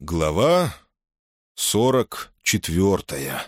Глава сорок четвертая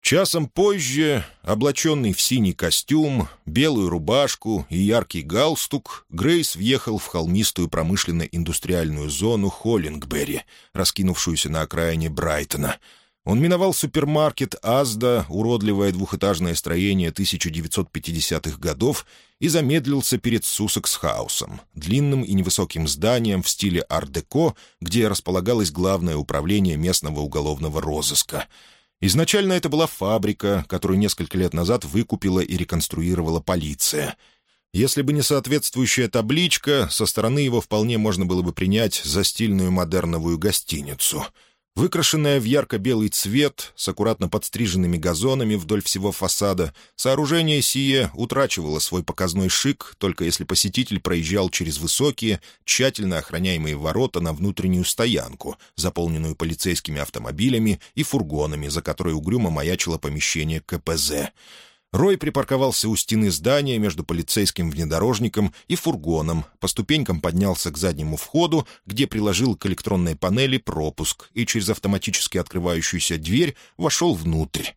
Часом позже, облаченный в синий костюм, белую рубашку и яркий галстук, Грейс въехал в холмистую промышленно-индустриальную зону Холлингберри, раскинувшуюся на окраине Брайтона — он миновал супермаркет «Азда», уродливое двухэтажное строение 1950-х годов, и замедлился перед Суссекс-хаусом, длинным и невысоким зданием в стиле ар-деко, где располагалось главное управление местного уголовного розыска. Изначально это была фабрика, которую несколько лет назад выкупила и реконструировала полиция — если бы не соответствующая табличка, со стороны его вполне можно было бы принять за стильную модерновую гостиницу — Выкрашенное в ярко-белый цвет, с аккуратно подстриженными газонами вдоль всего фасада, сооружение сие утрачивало свой показной шик, только если посетитель проезжал через высокие, тщательно охраняемые ворота на внутреннюю стоянку, заполненную полицейскими автомобилями и фургонами, за которой угрюмо маячило помещение КПЗ. Рой припарковался у стены здания между полицейским внедорожником и фургоном, по ступенькам поднялся к заднему входу, где приложил к электронной панели пропуск и через автоматически открывающуюся дверь вошел внутрь.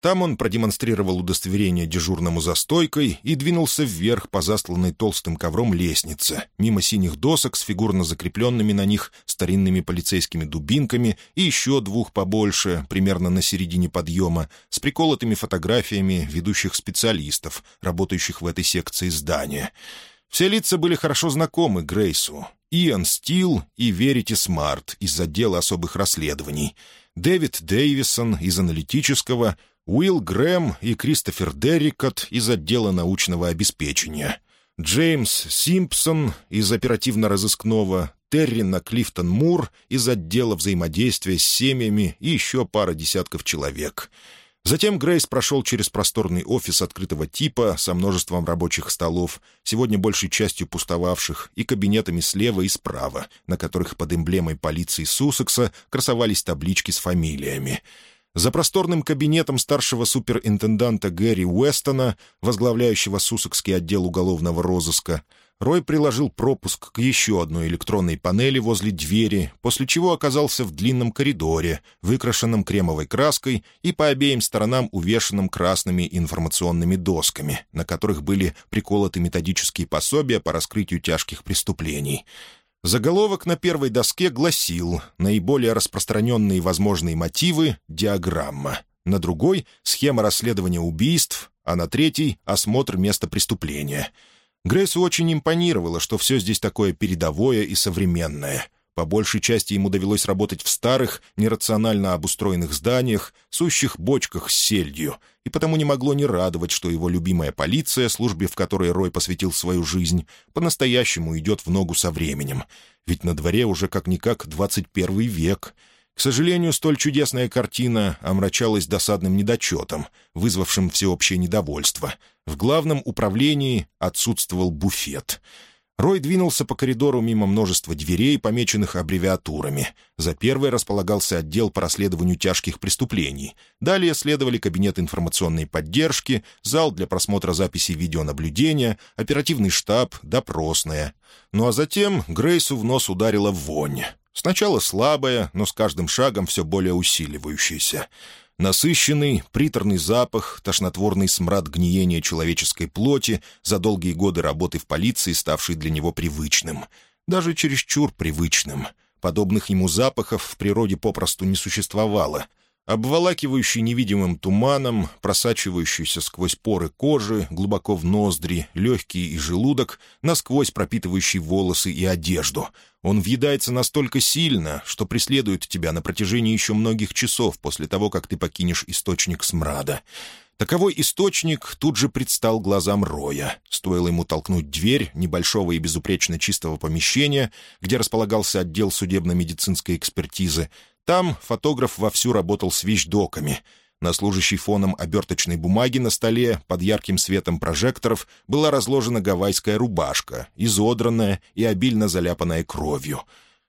Там он продемонстрировал удостоверение дежурному за стойкой и двинулся вверх по засланной толстым ковром лестнице, мимо синих досок с фигурно закрепленными на них старинными полицейскими дубинками и еще двух побольше, примерно на середине подъема, с приколотыми фотографиями ведущих специалистов, работающих в этой секции здания. Все лица были хорошо знакомы Грейсу. Иэн Стил и Верити Смарт из отдела особых расследований, Дэвид Дэвисон из аналитического — Уилл Грэм и Кристофер Деррикот из отдела научного обеспечения, Джеймс Симпсон из оперативно-розыскного, Террина Клифтон Мур из отдела взаимодействия с семьями и еще пара десятков человек. Затем Грейс прошел через просторный офис открытого типа со множеством рабочих столов, сегодня большей частью пустовавших, и кабинетами слева и справа, на которых под эмблемой полиции Суссекса красовались таблички с фамилиями — за просторным кабинетом старшего суперинтенданта Гэри Уэстона, возглавляющего Сусокский отдел уголовного розыска, Рой приложил пропуск к еще одной электронной панели возле двери, после чего оказался в длинном коридоре, выкрашенном кремовой краской и по обеим сторонам увешанном красными информационными досками, на которых были приколоты методические пособия по раскрытию тяжких преступлений — Заголовок на первой доске гласил «Наиболее распространенные возможные мотивы — диаграмма». На другой — схема расследования убийств, а на третьей — осмотр места преступления. Грейсу очень импонировало, что все здесь такое передовое и современное — по большей части ему довелось работать в старых, нерационально обустроенных зданиях, сущих бочках с сельдью, и потому не могло не радовать, что его любимая полиция, службе в которой Рой посвятил свою жизнь, по-настоящему идет в ногу со временем. Ведь на дворе уже как-никак 21 век. К сожалению, столь чудесная картина омрачалась досадным недочетом, вызвавшим всеобщее недовольство. В главном управлении отсутствовал буфет — Рой двинулся по коридору мимо множества дверей, помеченных аббревиатурами. За первой располагался отдел по расследованию тяжких преступлений. Далее следовали кабинет информационной поддержки, зал для просмотра записей видеонаблюдения, оперативный штаб, допросная. Ну а затем Грейсу в нос ударила вонь. Сначала слабая, но с каждым шагом все более усиливающаяся. Насыщенный, приторный запах, тошнотворный смрад гниения человеческой плоти за долгие годы работы в полиции, ставший для него привычным. Даже чересчур привычным. Подобных ему запахов в природе попросту не существовало — обволакивающий невидимым туманом, просачивающийся сквозь поры кожи, глубоко в ноздри, легкие и желудок, насквозь пропитывающий волосы и одежду. Он въедается настолько сильно, что преследует тебя на протяжении еще многих часов после того, как ты покинешь источник смрада. Таковой источник тут же предстал глазам Роя. Стоило ему толкнуть дверь небольшого и безупречно чистого помещения, где располагался отдел судебно-медицинской экспертизы, там фотограф вовсю работал с вещдоками. На служащей фоном оберточной бумаги на столе под ярким светом прожекторов была разложена гавайская рубашка, изодранная и обильно заляпанная кровью.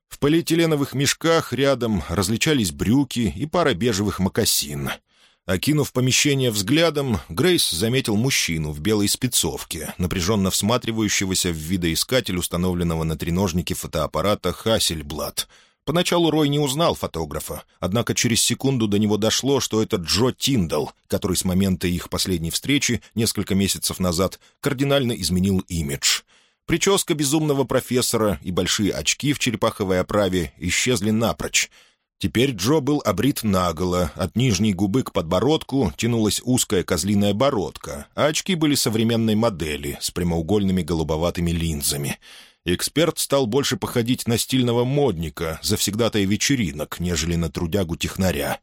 В полиэтиленовых мешках рядом различались брюки и пара бежевых мокасин. Окинув помещение взглядом, Грейс заметил мужчину в белой спецовке, напряженно всматривающегося в видоискатель установленного на треножнике фотоаппарата «Хассельблад», Поначалу Рой не узнал фотографа, однако через секунду до него дошло, что это Джо Тиндал, который с момента их последней встречи несколько месяцев назад кардинально изменил имидж. Прическа безумного профессора и большие очки в черепаховой оправе исчезли напрочь. Теперь Джо был обрит наголо, от нижней губы к подбородку тянулась узкая козлиная бородка, а очки были современной модели с прямоугольными голубоватыми линзами — эксперт стал больше походить на стильного модника, завсегдатая вечеринок, нежели на трудягу-технаря.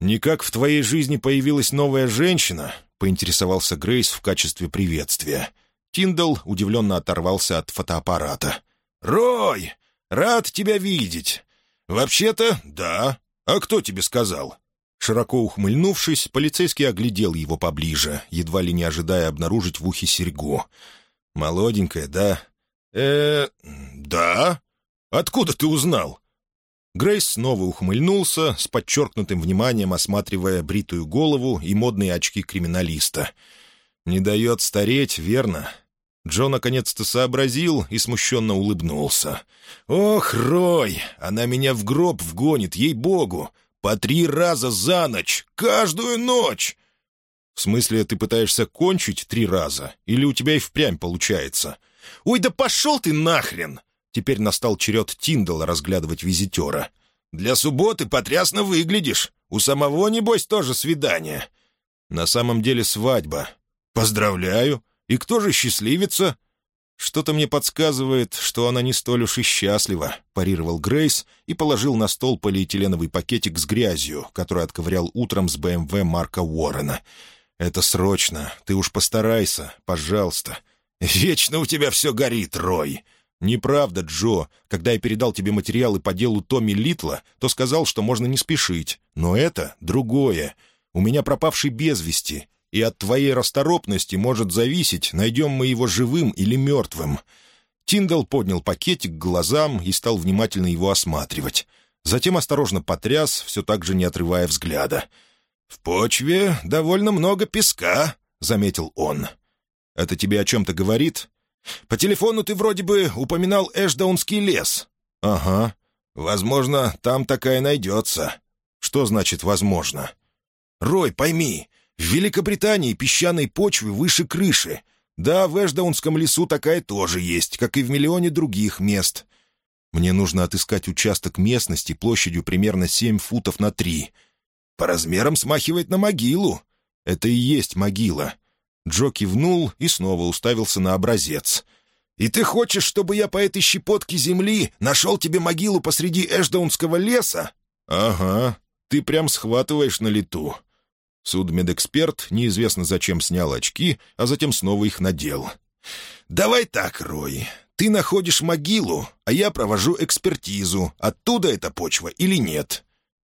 «Никак в твоей жизни появилась новая женщина?» — поинтересовался Грейс в качестве приветствия. Тиндал удивленно оторвался от фотоаппарата. «Рой, рад тебя видеть. Вообще-то, да. А кто тебе сказал?» Широко ухмыльнувшись, полицейский оглядел его поближе, едва ли не ожидая обнаружить в ухе серьгу. «Молоденькая, да? Э да? Откуда ты узнал?» Грейс снова ухмыльнулся, с подчеркнутым вниманием осматривая бритую голову и модные очки криминалиста. «Не дает стареть, верно?» Джо наконец-то сообразил и смущенно улыбнулся. «Ох, Рой, она меня в гроб вгонит, ей-богу! По три раза за ночь, каждую ночь!» «В смысле, ты пытаешься кончить три раза? Или у тебя и впрямь получается?» «Ой, да пошел ты нахрен!» Теперь настал черед Тиндала разглядывать визитера. «Для субботы потрясно выглядишь. У самого, небось, тоже свидание». «На самом деле свадьба. Поздравляю. И кто же счастливится?» «Что-то мне подсказывает, что она не столь уж и счастлива», — парировал Грейс и положил на стол полиэтиленовый пакетик с грязью, который отковырял утром с БМВ Марка Уоррена. «Это срочно. Ты уж постарайся, пожалуйста. «Вечно у тебя все горит, Рой!» «Неправда, Джо. Когда я передал тебе материалы по делу Томми Литла, то сказал, что можно не спешить. Но это другое. У меня пропавший без вести, и от твоей расторопности может зависеть, найдем мы его живым или мертвым». Тиндал поднял пакетик к глазам и стал внимательно его осматривать. Затем осторожно потряс, все так же не отрывая взгляда. «В почве довольно много песка», — заметил он. Это тебе о чем-то говорит? По телефону ты вроде бы упоминал Эшдаунский лес. Ага. Возможно, там такая найдется. Что значит «возможно»? Рой, пойми, в Великобритании песчаной почвы выше крыши. Да, в Эшдаунском лесу такая тоже есть, как и в миллионе других мест. Мне нужно отыскать участок местности площадью примерно семь футов на три. По размерам смахивает на могилу. Это и есть могила. Джо кивнул и снова уставился на образец. «И ты хочешь, чтобы я по этой щепотке земли нашел тебе могилу посреди Эшдаунского леса?» «Ага, ты прям схватываешь на лету». Судмедэксперт неизвестно зачем снял очки, а затем снова их надел. «Давай так, Рой. Ты находишь могилу, а я провожу экспертизу, оттуда эта почва или нет.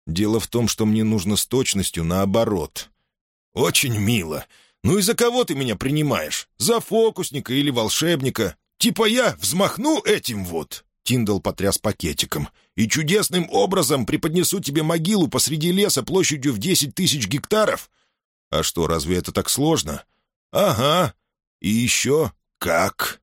Дело в том, что мне нужно с точностью наоборот». «Очень мило. «Ну и за кого ты меня принимаешь? За фокусника или волшебника? Типа я взмахну этим вот?» Тиндал потряс пакетиком. «И чудесным образом преподнесу тебе могилу посреди леса площадью в десять тысяч гектаров?» «А что, разве это так сложно?» «Ага. И еще как?»